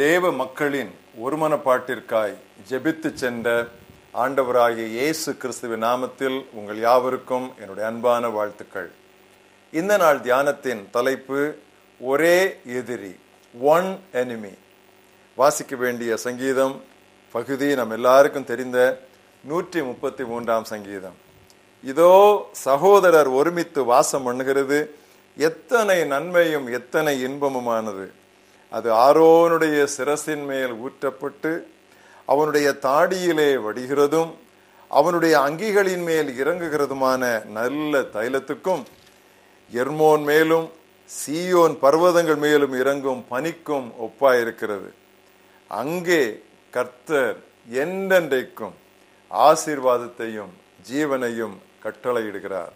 தேவ மக்களின் ஒருமனப்பாட்டிற்காய் ஜெபித்து சென்ற ஆண்டவராகிய இயேசு கிறிஸ்துவின் நாமத்தில் உங்கள் யாவருக்கும் என்னுடைய அன்பான வாழ்த்துக்கள். இந்த நாள் தியானத்தின் தலைப்பு ஒரே எதிரி ஒன் எனிமி வாசிக்க வேண்டிய சங்கீதம் பகுதி நம் எல்லாருக்கும் தெரிந்த நூற்றி முப்பத்தி மூன்றாம் சங்கீதம். இதோ சகோதரர் ஒருமித்து வாசம் பண்ணுகிறது எத்தனை நன்மையும் எத்தனை இன்பமுமானது. அது ஆரோனுடைய சிரசின் மேல் ஊற்றப்பட்டு அவனுடைய தாடியிலே வடிகிறதும் அவனுடைய அங்கிகளின் மேல் இறங்குகிறதுமான நல்ல தைலத்துக்கும் எர்மோன் மேலும் சீயோன் பர்வதங்கள் மேலும் இறங்கும் பனிக்கும் ஒப்பாயிருக்கிறது. அங்கே கர்த்தர் என்றென்றைக்கும் ஆசீர்வாதத்தையும் ஜீவனையும் கட்டளையிடுகிறார்.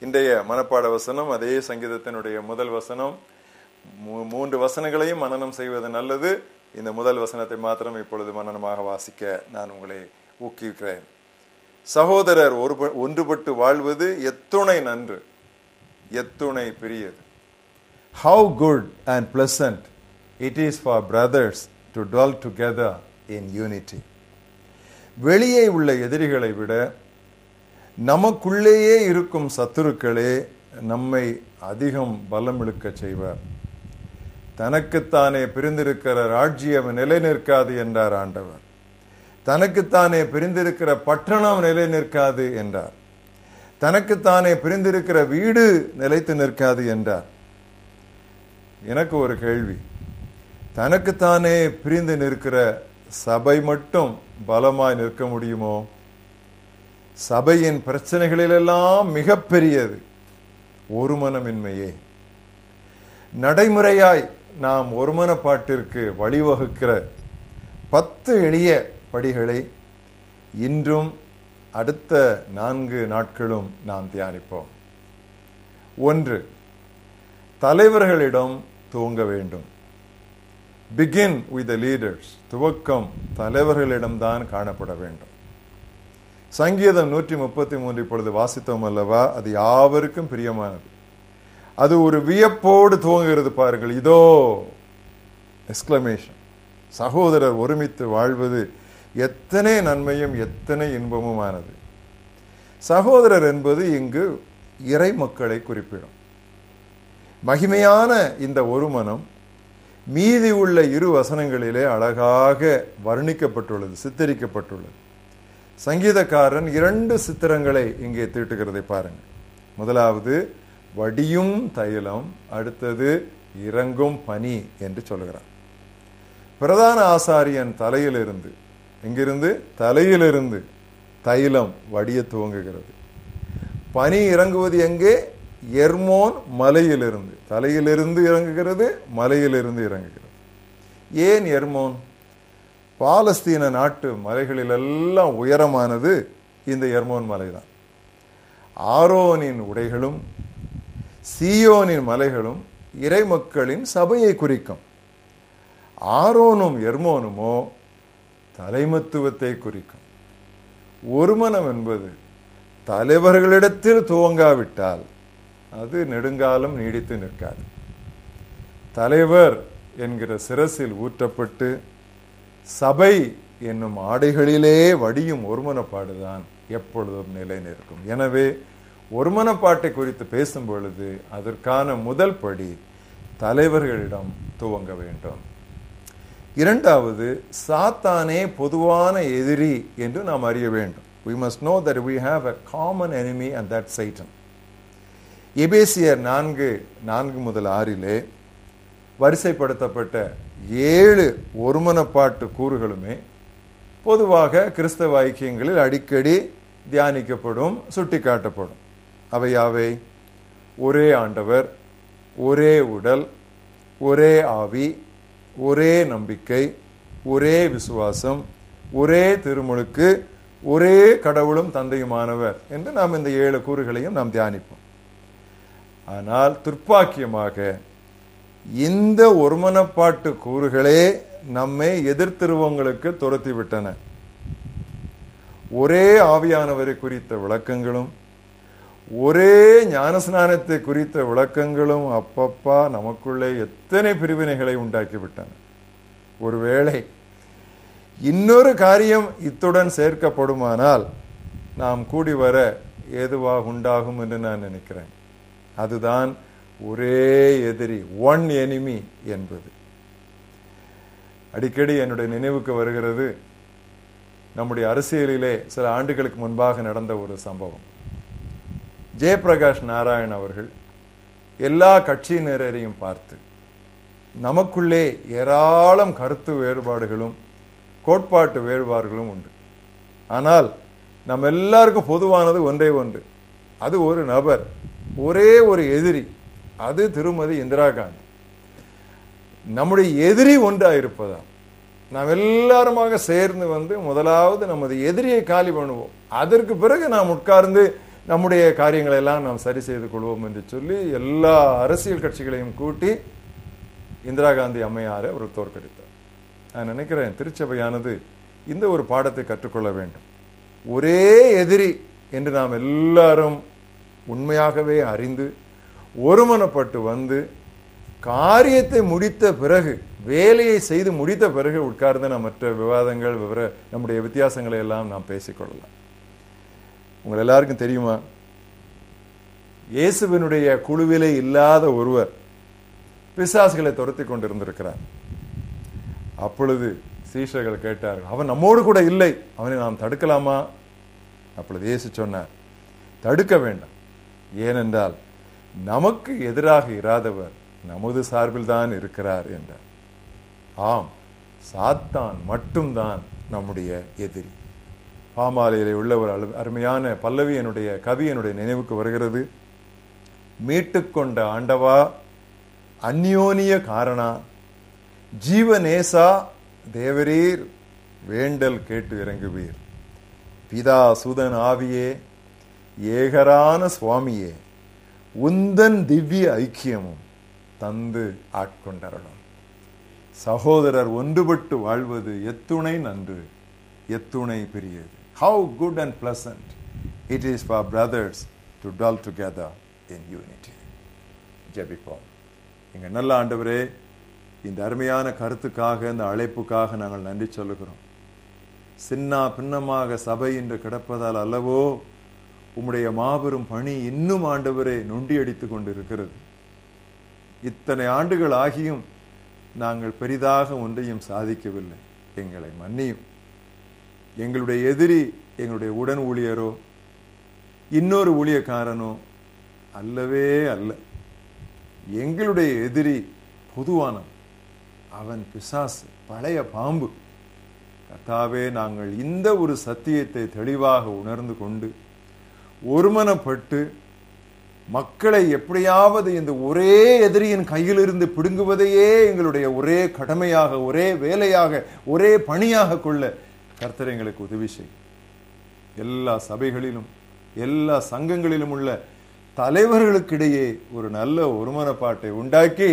இன்றைய மனப்பாட வசனம் அதே சங்கீதத்தினுடைய முதல் வசனம் மூன்று வசனங்களையும் மனநம் செய்வது நல்லது. இந்த முதல் வசனத்தை மாத்திரம் இப்பொழுது மனநமாக வாசிக்க நான் உங்களை ஊக்குவிக்கிறேன். சகோதரர் ஒரு ஒன்றுபட்டு வாழ்வது எத்துணை நன்று எத்துணை பெரியது. How good and pleasant it is for brothers to dwell together in unity வெளியே உள்ள எதிரிகளை விட நமக்குள்ளேயே இருக்கும் சத்துருக்களே நம்மை அதிகம் பலம் இழுக்கச் செய்வார். தனக்குத்தானே பிரிந்திருக்கிற ராஜ்யம் நிலை நிற்காது என்றார் ஆண்டவர். தனக்குத்தானே பிரிந்திருக்கிற பட்டணம் நிலை நிற்காது என்றார். தனக்குத்தானே பிரிந்திருக்கிற வீடு நிலைத்து நிற்காது என்றார். எனக்கு ஒரு கேள்வி. தனக்குத்தானே பிரிந்து நிற்கிற சபை மட்டும் பலமாய் நிற்க முடியுமோ? சபையின் பிரச்சனைகளிலெல்லாம் மிகப்பெரியது ஒருமனமின்மையே. நடைமுறையாய் நாம் ஒருமனப்பாட்டிற்கு வழிவகுக்கிற பத்து எளிய படிகளை இன்றும் அடுத்த நான்கு நாட்களும் நாம் தியானிப்போம். ஒன்று தலைவர்களிடம் துவங்க வேண்டும். பிகின் வித் த லீடர்ஸ் துவக்கம் தலைவர்களிடம்தான் காணப்பட வேண்டும். சங்கீதம் நூற்றி முப்பத்தி மூன்று இப்பொழுது வாசித்தோம் அல்லவா? அது யாவருக்கும் பிரியமானது. அது ஒரு வியப்போடு துவங்குகிறது பாருங்கள். இதோ எக்ஸ்கிளமேஷன் சகோதரர் ஒருமித்து வாழ்வது எத்தனை நன்மையும் எத்தனை இன்பமுமானது. சகோதரர் என்பது இங்கு இறை மக்களை குறிப்பிடும். மகிமையான இந்த ஒருமனம் மீதி உள்ள இரு வசனங்களிலே அழகாக வர்ணிக்கப்பட்டுள்ளது சித்தரிக்கப்பட்டுள்ளது. சங்கீதக்காரன் இரண்டு சித்திரங்களை இங்கே தீட்டுகிறதை பாருங்கள். முதலாவது வடியும் தைலம் அடுத்தது இறங்கும் பனி என்று சொல்கிறார் பிரதான ஆசாரியன் தலையிலிருந்து எங்கிருந்து தலையிலிருந்து தைலம் வடிய துவங்குகிறது. பனி இறங்குவது எங்கே? எர்மோன் மலையிலிருந்து. தலையிலிருந்து இறங்குகிறது மலையிலிருந்து இறங்குகிறது. ஏன் எர்மோன்? பாலஸ்தீன நாட்டு மலைகளில் எல்லாம் உயரமானது இந்த எர்மோன் மலைதான். ஆரோனின் உடைகளும் சீயோனின் மலைகளும் இறைமக்களின் சபையை குறிக்கும். ஆரோனும் எர்மோனுமோ தலைமத்துவத்தை குறிக்கும். ஒருமனம் என்பது தலைவர்களிடத்தில் துவங்காவிட்டால் அது நெடுங்காலம் நீடித்து நிற்காது. தலைவர் என்கிற சிரசில் ஊற்றப்பட்டு சபை என்னும் ஆடைகளிலே வடியும் ஒருமனப்பாடுதான் எப்பொழுதும் நிலை நிற்கும் எனவே ஒருமனப்பாட்டை குறித்து பேசும் பொழுது அதற்கான முதல் படி தலைவர்களிடம் துவங்க வேண்டும். இரண்டாவது சாத்தானே பொதுவான எதிரி என்று நாம் அறிய வேண்டும். We must know that we have a common enemy and that Satan எபேசியர் நான்கு நான்கு முதல் ஆறிலே வரிசைப்படுத்தப்பட்ட ஏழு ஒருமனப்பாட்டு கூறுகளுமே பொதுவாக கிறிஸ்தவ ஐக்கியங்களில் அடிக்கடி தியானிக்கப்படும் சுட்டிக்காட்டப்படும். அவை யாவை? ஒரே ஆண்டவர் ஒரே உடல் ஒரே ஆவி ஒரே நம்பிக்கை ஒரே விசுவாசம் ஒரே திருமுழுக்கு ஒரே கடவுளும் தந்தையுமானவர் என்று நாம் இந்த ஏழு கூறுகளையும் நாம் தியானிப்போம். ஆனால் துர்ப்பாக்கியமாக இந்த ஒருமனப்பாட்டு கூறுகளே நம்மை எதிர்த்திருவங்களுக்கு துரத்திவிட்டன. ஒரே ஆவியானவரை குறித்த விளக்கங்களும் ஒரே ஞானஸ்நானத்தை குறித்த விளக்கங்களும் அப்பப்பா நமக்குள்ளே எத்தனை பிரிவினைகளை உண்டாக்கிவிட்டன. ஒருவேளை இன்னொரு காரியம் இத்துடன் சேர்க்கப்படுமானால் நாம் கூடி வர ஏதுவாக உண்டாகும் என்று நான் நினைக்கிறேன். அதுதான் ஒரே எதிரி ஒன் எனிமி என்பது. அடிக்கடி என்னுடைய நினைவுக்கு வருகிறது நம்முடைய அரசியலிலே சில ஆண்டுகளுக்கு முன்பாக நடந்த ஒரு சம்பவம். ஜெயபிரகாஷ் நாராயண் அவர்கள் எல்லா கட்சியினரையும் பார்த்து நமக்குள்ளே ஏராளம் கருத்து வேறுபாடுகளும் கோட்பாட்டு வேறுபாடுகளும் உண்டு. ஆனால் நம்ம எல்லாருக்கும் பொதுவானது ஒன்றே ஒன்று. அது ஒரு நபர் ஒரே ஒரு எதிரி அது திருமதி இந்திரா காந்தி. நம்முடைய எதிரி ஒன்றாக இருப்பதால் நாம் எல்லாருமாக சேர்ந்து வந்து முதலாவது நமது எதிரியை காலி பண்ணுவோம். அதற்கு பிறகு நாம் உட்கார்ந்து நம்முடைய காரியங்களை எல்லாம் நாம் சரி செய்து கொள்வோம் என்று சொல்லி எல்லா அரசியல் கட்சிகளையும் கூட்டி இந்திரா காந்தி அம்மையாரை அவர் தோற்கடித்தார். நான் நினைக்கிறேன் திருச்சபையானது இந்த ஒரு பாடத்தை கற்றுக்கொள்ள வேண்டும். ஒரே எதிரி என்று நாம் எல்லாரும் உண்மையாகவே அறிந்து ஒருமனப்பட்டு வந்து காரியத்தை முடித்த பிறகு வேலையை செய்து முடித்த பிறகு உட்கார்ந்து நாம் மற்ற விவாதங்கள் விவர நம்முடைய வித்தியாசங்களை எல்லாம் நாம் பேசிக்கொள்ளலாம். உங்கள் எல்லாருக்கும் தெரியுமா? இயேசுவினுடைய குழுவிலே இல்லாத ஒருவர் பிசாசுகளை துரத்தி கொண்டிருந்திருக்கிறார். அப்பொழுது சீஷர்கள் கேட்டார்கள் அவன் நம்மோடு கூட இல்லை. அவனை நாம் தடுக்கலாமா? அப்பொழுது இயேசு சொன்னார் தடுக்க வேண்டாம். ஏனென்றால் நமக்கு எதிராக இராதவர் நமது சார்பில் தான் இருக்கிறார் என்றார். ஆம் சாத்தான் மட்டும்தான் நம்முடைய எதிரி. பாமாலையில் உள்ள ஒரு அருமையான பல்லவி என்னுடைய கவி என்னுடைய நினைவுக்கு வருகிறது. மீட்டுக்கொண்ட ஆண்டவா அந்யோனிய காரணா ஜீவநேசா தேவரீர் வேண்டல் கேட்டு இறங்குவீர். பிதா சுதன் ஆவியே ஏகரான சுவாமியே உந்தன் திவ்ய ஐக்கியமும் தந்து ஆட்கொண்டரணும் சகோதரர் ஒன்றுபட்டு வாழ்வது எத்துணை நன்று எத்துணை பெரியது. How good and pleasant it is for brothers to dwell together in unity. ஜெபிப்போம் எங்கள் நல்ல ஆண்டவரே இந்த அருமையான கருத்துக்காக இந்த அழைப்புக்காக நாங்கள் நன்றி சொல்லுகிறோம். சின்ன பின்னமாக சபை என்று கிடப்பதால் அல்லவோ உம்முடைய மாபெரும் பணி இன்னும் ஆண்டவரே நொண்டி அடித்து கொண்டிருக்கிறது. இத்தனை ஆண்டுகள் ஆகியும் நாங்கள் பெரிதாக ஒன்றையும் சாதிக்கவில்லை. எங்களை மன்னியும். எங்களுடைய எதிரி எங்களுடைய உடன் ஊழியரோ இன்னொரு ஊழியக்காரனோ அல்லவே அல்ல. எங்களுடைய எதிரி பொதுவான அவன் பிசாசு பழைய பாம்பு. கத்தாவே நாங்கள் இந்த ஒரு சத்தியத்தை தெளிவாக உணர்ந்து கொண்டு ஒருமனப்பட்டு மக்களை எப்படியாவது இந்த ஒரே எதிரியின் கையிலிருந்து பிடுங்குவதையே எங்களுடைய ஒரே கடமையாக ஒரே வேலையாக ஒரே பணியாக கொள்ள கர்த்தர் எங்களுக்கு உதவி செய்யும் எல்லா சபைகளிலும் எல்லா சங்கங்களிலும் உள்ள தலைவர்களுக்கிடையே ஒரு நல்ல ஒருமனப்பாட்டை உண்டாக்கி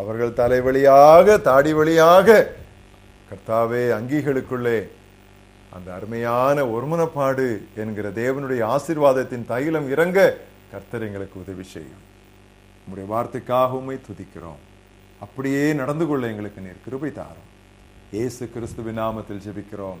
அவர்கள் தலை வழியாக தாடி வழியாக கர்த்தாவே அங்கிகளுக்குள்ளே அந்த அருமையான ஒருமனப்பாடு என்கிற தேவனுடைய ஆசீர்வாதத்தின் தைலம் இறங்க கர்த்தர் எங்களுக்கு உதவி செய்யும். உங்களுடைய வார்த்தைக்காக துதிக்கிறோம். அப்படியே நடந்து கொள்ள எங்களுக்கு நீர் கிருபை தாரும். இயேசு கிறிஸ்துவின் நாமத்தில் ஜெபிக்கிறோம்.